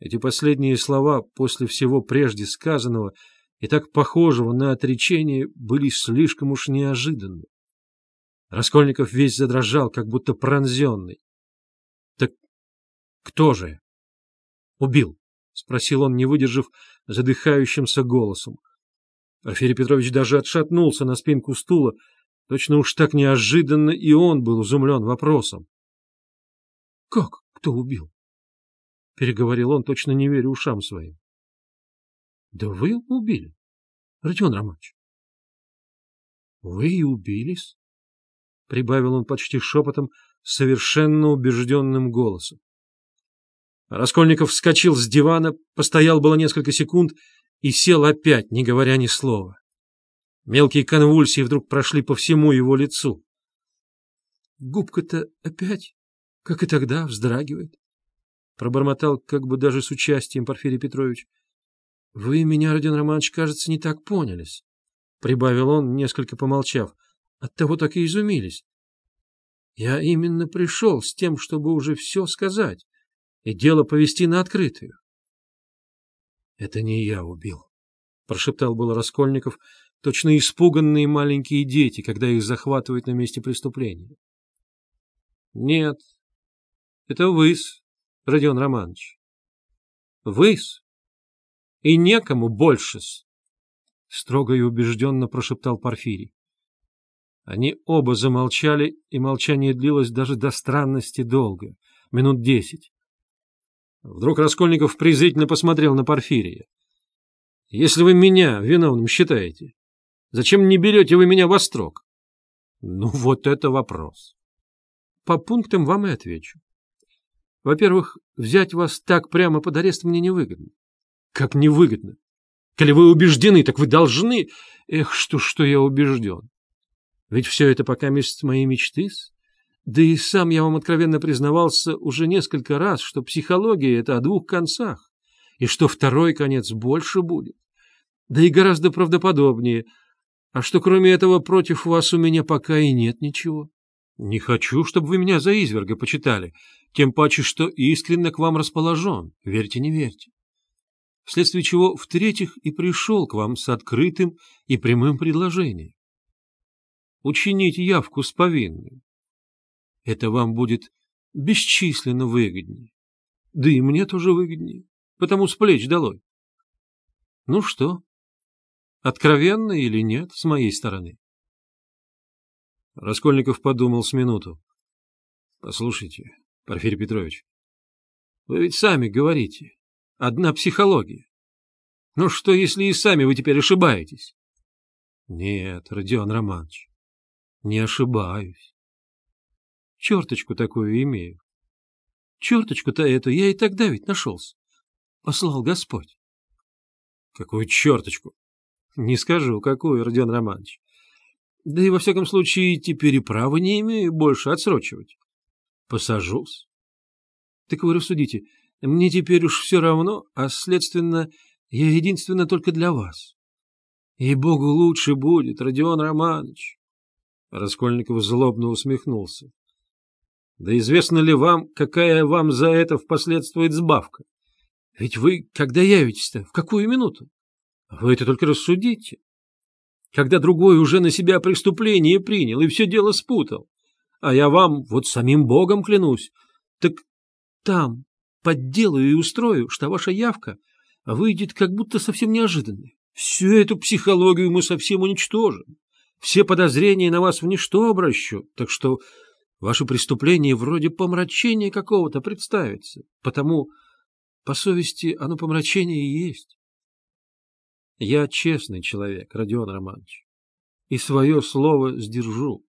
Эти последние слова после всего прежде сказанного и так похожего на отречение были слишком уж неожиданны. Раскольников весь задрожал, как будто пронзенный. — Так кто же? — Убил, — спросил он, не выдержав задыхающимся голосом. Порфирий Петрович даже отшатнулся на спинку стула. Точно уж так неожиданно и он был изумлен вопросом. — Как кто убил? — переговорил он, точно не веря ушам своим. — Да вы убили, Родион Романович. — Вы и убились? — прибавил он почти шепотом, совершенно убежденным голосом. Раскольников вскочил с дивана, постоял было несколько секунд и сел опять, не говоря ни слова. Мелкие конвульсии вдруг прошли по всему его лицу. Губка-то опять, как и тогда, вздрагивает. Пробормотал, как бы даже с участием Порфирий Петрович. — Вы меня, Родион Романович, кажется, не так понялись, — прибавил он, несколько помолчав. Оттого так и изумились. Я именно пришел с тем, чтобы уже все сказать и дело повести на открытую. — Это не я убил, — прошептал был Раскольников, точно испуганные маленькие дети, когда их захватывают на месте преступления. — Нет, это вы-с, Родион Романович. Вы-с, и некому больше-с, — строго и убежденно прошептал Порфирий. Они оба замолчали, и молчание длилось даже до странности долго, минут десять. Вдруг Раскольников презрительно посмотрел на Порфирия. — Если вы меня виновным считаете, зачем не берете вы меня во строк? — Ну, вот это вопрос. По пунктам вам и отвечу. Во-первых, взять вас так прямо под арест мне невыгодно. — Как невыгодно? Коли вы убеждены, так вы должны... Эх, что, что я убежден. Ведь все это пока месяц моей мечты -с. Да и сам я вам откровенно признавался уже несколько раз, что психология — это о двух концах, и что второй конец больше будет, да и гораздо правдоподобнее, а что кроме этого против вас у меня пока и нет ничего. Не хочу, чтобы вы меня за изверга почитали, тем паче, что искренне к вам расположен, верьте, не верьте. Вследствие чего, в-третьих, и пришел к вам с открытым и прямым предложением. Учинить явку с повинным это вам будет бесчисленно выгоднее. Да и мне тоже выгоднее, потому с плеч долой. Ну что, откровенно или нет с моей стороны? Раскольников подумал с минуту. — Послушайте, Порфирий Петрович, вы ведь сами говорите, одна психология. Ну что, если и сами вы теперь ошибаетесь? — Нет, Родион Романович, не ошибаюсь. Черточку такую имею. Черточку-то эту я и тогда ведь нашелся. Послал Господь. Какую черточку? Не скажу, какую, Родион Романович. Да и во всяком случае теперь и права не имею больше отсрочивать. Посажусь. Так вы рассудите, мне теперь уж все равно, а, следственно, я единственно только для вас. И Богу лучше будет, Родион Романович. Раскольников злобно усмехнулся. Да известно ли вам, какая вам за это впоследствует сбавка? Ведь вы когда явитесь-то? В какую минуту? Вы это только рассудите. Когда другой уже на себя преступление принял и все дело спутал. А я вам вот самим Богом клянусь. Так там подделаю и устрою, что ваша явка выйдет как будто совсем неожиданной. Всю эту психологию мы совсем уничтожим. Все подозрения на вас в ничто обращу. Так что Ваше преступление вроде помрачения какого-то представится, потому, по совести, оно помрачение и есть. Я честный человек, Родион Романович, и свое слово сдержу.